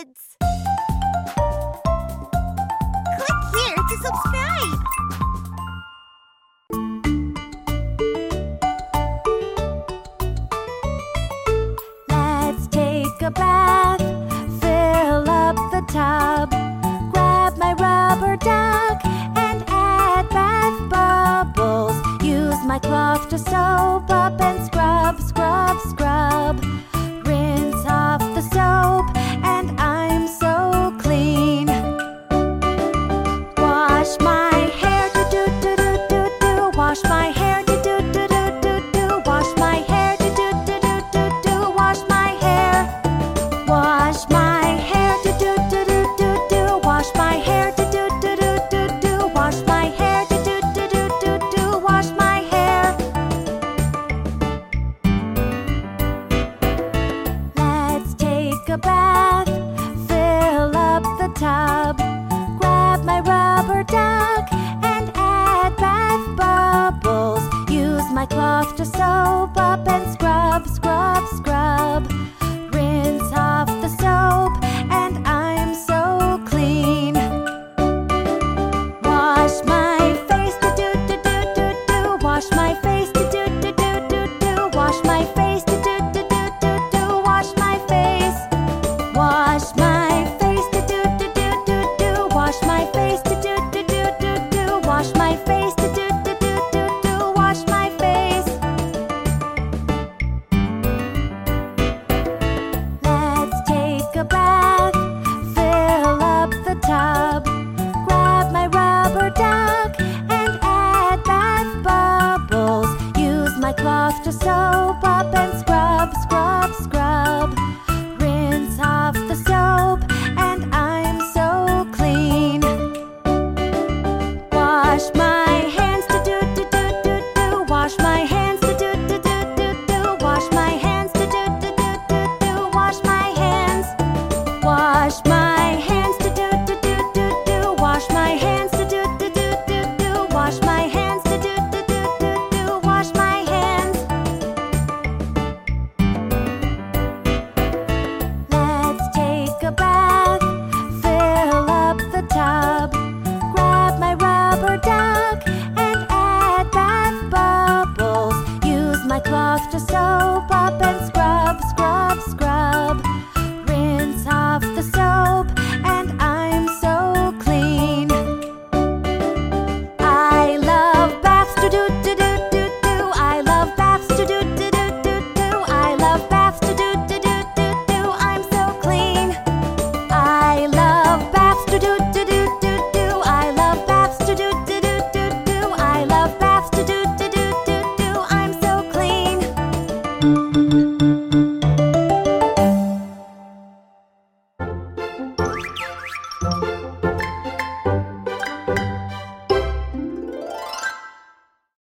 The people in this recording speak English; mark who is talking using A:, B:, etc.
A: kids!
B: Wash my hair, do do do do do do. Wash my hair, do do do do do do. Wash my hair. Wash my hair, do do do do do do. Wash my hair, do do do do do do. Wash my hair, do do do do do do. Wash my hair. Let's take a bath. soft to soap up and Just sun. just so Música